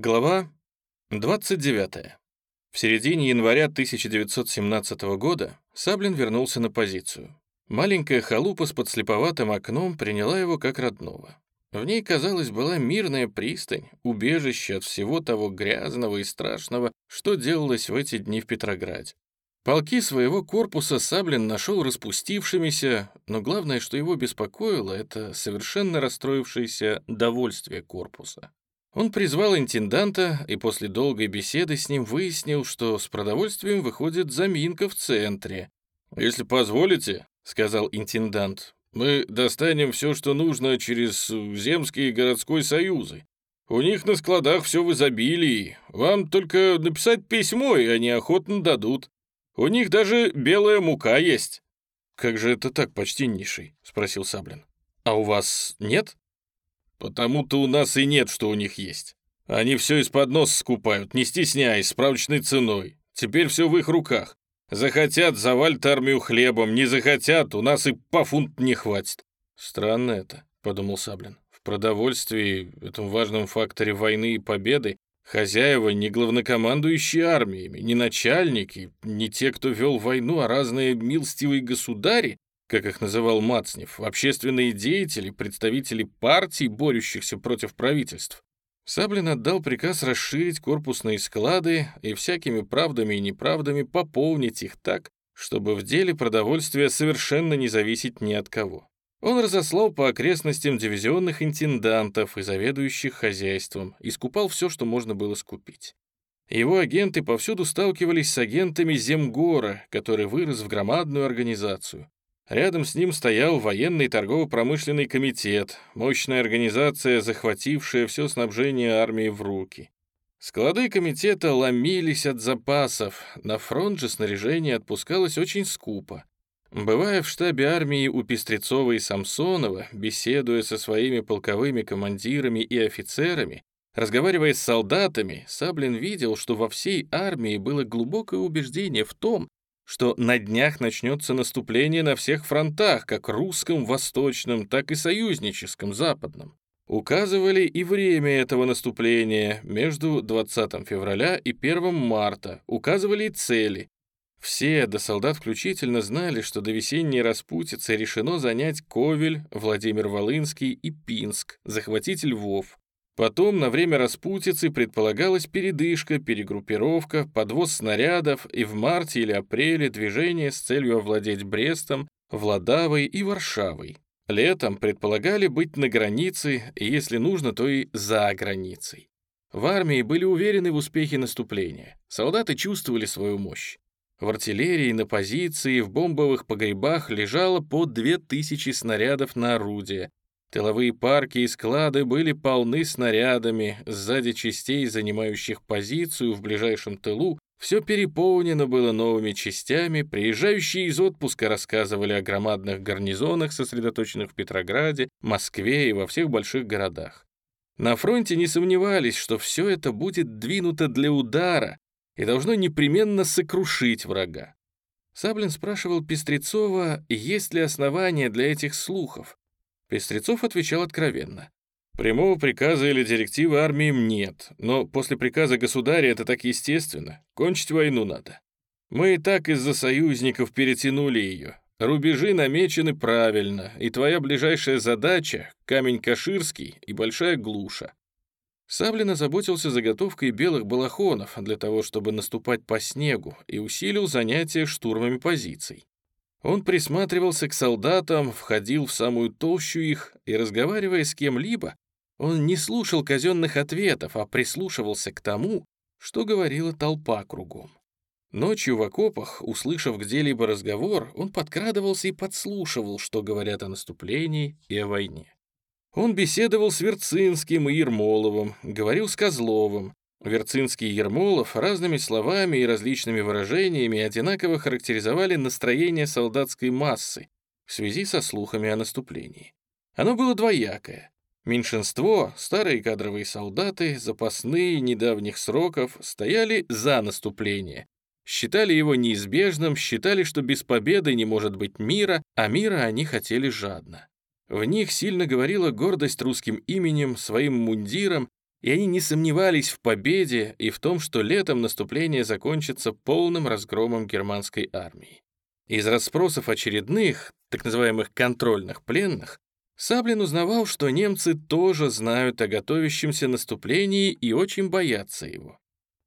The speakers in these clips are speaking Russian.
Глава 29. В середине января 1917 года Саблин вернулся на позицию. Маленькая халупа с подслеповатым окном приняла его как родного. В ней, казалось, была мирная пристань, убежище от всего того грязного и страшного, что делалось в эти дни в Петрограде. Полки своего корпуса Саблин нашел распустившимися, но главное, что его беспокоило, это совершенно расстроившееся довольствие корпуса. Он призвал интенданта и после долгой беседы с ним выяснил, что с продовольствием выходит заминка в центре. «Если позволите», — сказал интендант, «мы достанем все, что нужно через земские и городской союзы. У них на складах все в изобилии. Вам только написать письмо, и они охотно дадут. У них даже белая мука есть». «Как же это так, почти низший?» — спросил Саблин. «А у вас нет?» «Потому-то у нас и нет, что у них есть. Они все из-под носа скупают, не стесняясь, справочной ценой. Теперь все в их руках. Захотят, завалят армию хлебом, не захотят, у нас и по фунт не хватит». «Странно это», — подумал Саблин. «В продовольствии, этом важном факторе войны и победы, хозяева не главнокомандующие армиями, не начальники, не те, кто вел войну, а разные милостивые государи, как их называл Мацнев, общественные деятели, представители партий, борющихся против правительств. Саблин отдал приказ расширить корпусные склады и всякими правдами и неправдами пополнить их так, чтобы в деле продовольствия совершенно не зависеть ни от кого. Он разослал по окрестностям дивизионных интендантов и заведующих хозяйством и скупал все, что можно было скупить. Его агенты повсюду сталкивались с агентами Земгора, который вырос в громадную организацию. Рядом с ним стоял военный торгово-промышленный комитет, мощная организация, захватившая все снабжение армии в руки. Склады комитета ломились от запасов, на фронт же снаряжение отпускалось очень скупо. Бывая в штабе армии у Пестрецова и Самсонова, беседуя со своими полковыми командирами и офицерами, разговаривая с солдатами, Саблин видел, что во всей армии было глубокое убеждение в том, что на днях начнется наступление на всех фронтах, как русском, восточном, так и союзническом, западном. Указывали и время этого наступления между 20 февраля и 1 марта, указывали и цели. Все, до солдат включительно, знали, что до весенней распутицы решено занять Ковель, Владимир Волынский и Пинск, захватить Львов. Потом на время распутицы предполагалась передышка, перегруппировка, подвоз снарядов и в марте или апреле движение с целью овладеть Брестом, Владавой и Варшавой. Летом предполагали быть на границе, и если нужно, то и за границей. В армии были уверены в успехе наступления. Солдаты чувствовали свою мощь. В артиллерии, на позиции, в бомбовых погребах лежало по 2000 снарядов на орудие, Тыловые парки и склады были полны снарядами, сзади частей, занимающих позицию в ближайшем тылу, все переполнено было новыми частями, приезжающие из отпуска рассказывали о громадных гарнизонах, сосредоточенных в Петрограде, Москве и во всех больших городах. На фронте не сомневались, что все это будет двинуто для удара и должно непременно сокрушить врага. Саблин спрашивал Пестрецова, есть ли основания для этих слухов, Пестрецов отвечал откровенно. Прямого приказа или директивы армиям нет, но после приказа государя это так естественно. Кончить войну надо. Мы и так из-за союзников перетянули ее. Рубежи намечены правильно, и твоя ближайшая задача — камень Каширский и Большая Глуша. Саблин озаботился заготовкой белых балахонов для того, чтобы наступать по снегу, и усилил занятия штурмами позиций. Он присматривался к солдатам, входил в самую толщу их и, разговаривая с кем-либо, он не слушал казенных ответов, а прислушивался к тому, что говорила толпа кругом. Ночью в окопах, услышав где-либо разговор, он подкрадывался и подслушивал, что говорят о наступлении и о войне. Он беседовал с Верцинским и Ермоловым, говорил с Козловым, Верцинский и Ермолов разными словами и различными выражениями одинаково характеризовали настроение солдатской массы в связи со слухами о наступлении. Оно было двоякое. Меньшинство, старые кадровые солдаты, запасные недавних сроков, стояли за наступление. Считали его неизбежным, считали, что без победы не может быть мира, а мира они хотели жадно. В них сильно говорила гордость русским именем, своим мундиром и они не сомневались в победе и в том, что летом наступление закончится полным разгромом германской армии. Из расспросов очередных, так называемых контрольных пленных, Саблин узнавал, что немцы тоже знают о готовящемся наступлении и очень боятся его.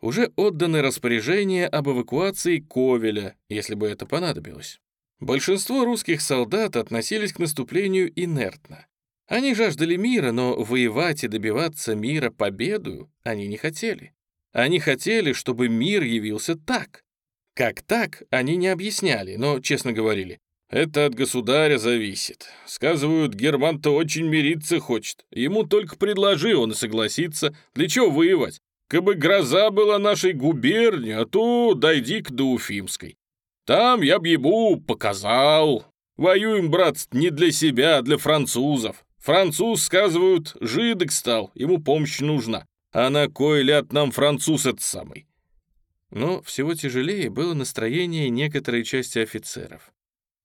Уже отданы распоряжения об эвакуации Ковеля, если бы это понадобилось. Большинство русских солдат относились к наступлению инертно. Они жаждали мира, но воевать и добиваться мира победою они не хотели. Они хотели, чтобы мир явился так. Как так, они не объясняли, но честно говорили. Это от государя зависит. Сказывают, Герман-то очень мириться хочет. Ему только предложи, он и согласится. Для чего воевать? Кабы гроза была нашей губернии, а то дойди к до Уфимской. Там я б ему показал. Воюем, брат, не для себя, а для французов. Француз, сказывают, жидок стал, ему помощь нужна. А на кой ляд нам француз этот самый? Но всего тяжелее было настроение некоторой части офицеров.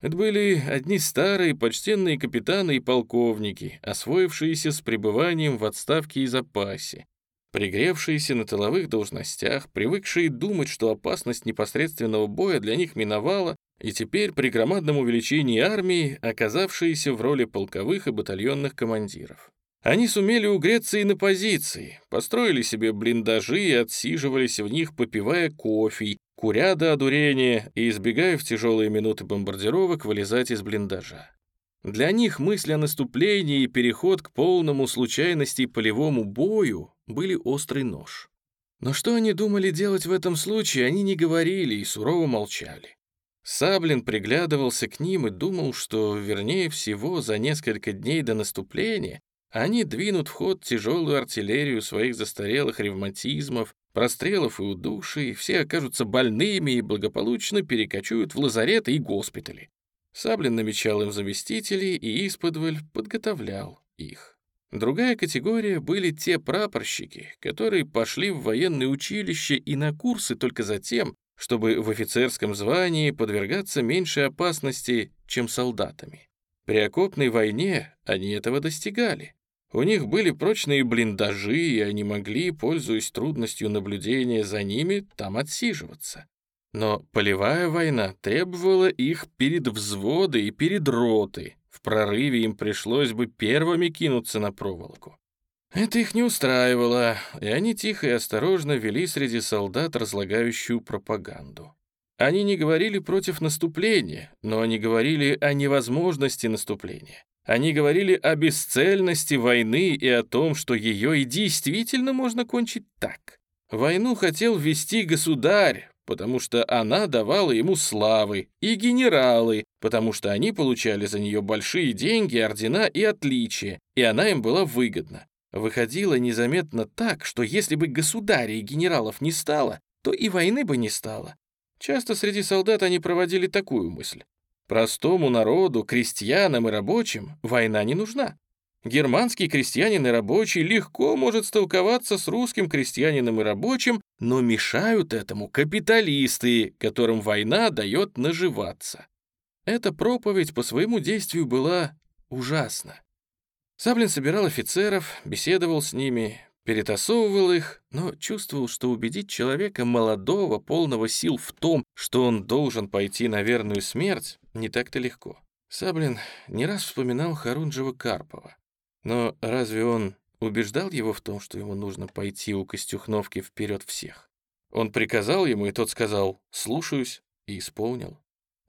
Это были одни старые почтенные капитаны и полковники, освоившиеся с пребыванием в отставке и запасе, пригревшиеся на тыловых должностях, привыкшие думать, что опасность непосредственного боя для них миновала, и теперь при громадном увеличении армии оказавшиеся в роли полковых и батальонных командиров. Они сумели угреться и на позиции, построили себе блиндажи и отсиживались в них, попивая кофе, куря до одурения и избегая в тяжелые минуты бомбардировок вылезать из блиндажа. Для них мысль о наступлении и переход к полному случайности полевому бою были острый нож. Но что они думали делать в этом случае, они не говорили и сурово молчали. Саблин приглядывался к ним и думал, что, вернее всего, за несколько дней до наступления они двинут в ход тяжелую артиллерию своих застарелых ревматизмов, прострелов и удуший, все окажутся больными и благополучно перекочуют в лазареты и госпитали. Саблин намечал им заместителей и исподволь подготовлял их. Другая категория были те прапорщики, которые пошли в военное училище и на курсы только за тем, чтобы в офицерском звании подвергаться меньшей опасности, чем солдатами. При окопной войне они этого достигали. У них были прочные блиндажи, и они могли, пользуясь трудностью наблюдения за ними, там отсиживаться. Но полевая война требовала их перед взводы и перед роты. В прорыве им пришлось бы первыми кинуться на проволоку. Это их не устраивало, и они тихо и осторожно вели среди солдат разлагающую пропаганду. Они не говорили против наступления, но они говорили о невозможности наступления. Они говорили о бесцельности войны и о том, что ее и действительно можно кончить так. Войну хотел вести государь, потому что она давала ему славы, и генералы, потому что они получали за нее большие деньги, ордена и отличия, и она им была выгодна. Выходило незаметно так, что если бы государя и генералов не стало, то и войны бы не стало. Часто среди солдат они проводили такую мысль. Простому народу, крестьянам и рабочим война не нужна. Германский крестьянин и рабочий легко может столковаться с русским крестьянином и рабочим, но мешают этому капиталисты, которым война дает наживаться. Эта проповедь по своему действию была ужасна. Саблин собирал офицеров, беседовал с ними, перетасовывал их, но чувствовал, что убедить человека молодого, полного сил в том, что он должен пойти на верную смерть, не так-то легко. Саблин не раз вспоминал Харунжева Карпова. Но разве он убеждал его в том, что ему нужно пойти у Костюхновки вперед всех? Он приказал ему, и тот сказал «слушаюсь» и исполнил.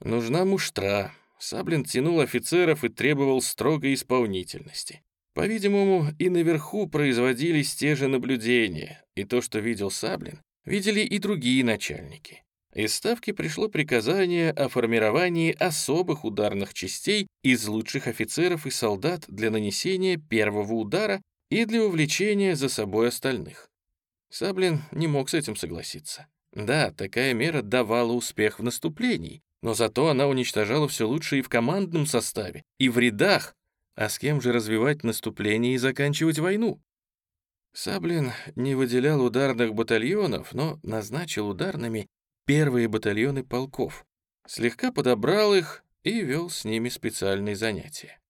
Нужна муштра. Саблин тянул офицеров и требовал строгой исполнительности. По-видимому, и наверху производились те же наблюдения, и то, что видел Саблин, видели и другие начальники. Из Ставки пришло приказание о формировании особых ударных частей из лучших офицеров и солдат для нанесения первого удара и для увлечения за собой остальных. Саблин не мог с этим согласиться. Да, такая мера давала успех в наступлении, но зато она уничтожала все лучше и в командном составе, и в рядах. А с кем же развивать наступление и заканчивать войну? Саблин не выделял ударных батальонов, но назначил ударными первые батальоны полков, слегка подобрал их и вел с ними специальные занятия.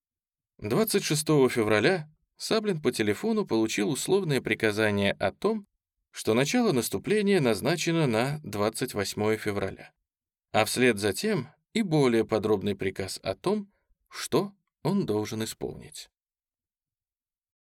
26 февраля Саблин по телефону получил условное приказание о том, что начало наступления назначено на 28 февраля, а вслед за тем и более подробный приказ о том, что он должен исполнить.